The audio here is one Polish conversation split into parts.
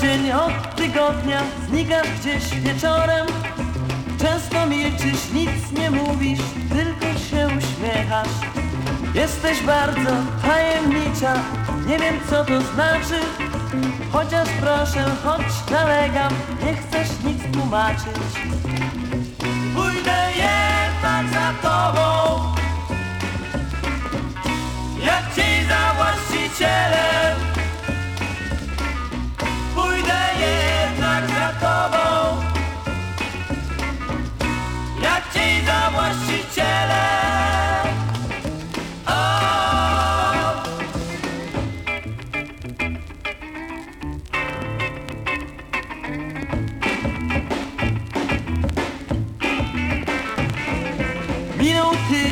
dzień od tygodnia znikasz gdzieś wieczorem. Często milczysz, nic nie mówisz, tylko się uśmiechasz. Jesteś bardzo tajemnicza, nie wiem co to znaczy. Chociaż proszę, choć nalegam, nie chcesz nic tłumaczyć. Pójdę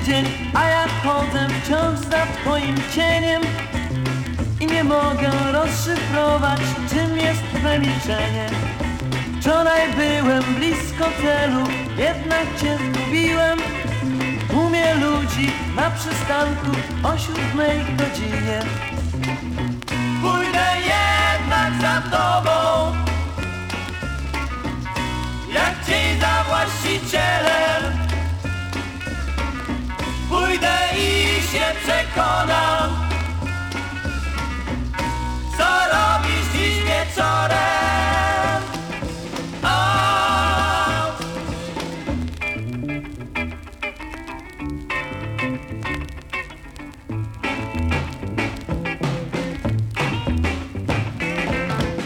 Tydzień, a ja chodzę wciąż za twoim cieniem. I nie mogę rozszyfrować, czym jest twe milczenie Wczoraj byłem blisko celu, jednak cię zgubiłem. W ludzi na przystanku o siódmej godzinie Co robisz dziś wieczorem o!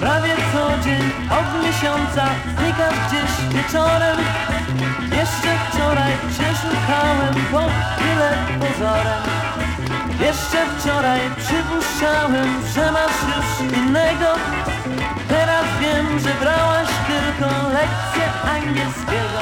Prawie co dzień od miesiąca znikasz gdzieś wieczorem Jeszcze wczoraj cię szukałem pod tyle pozorem Jeszcze wczoraj przypuszczałem, że masz już innego. Teraz wiem, że brałaś tylko lekcję angielskiego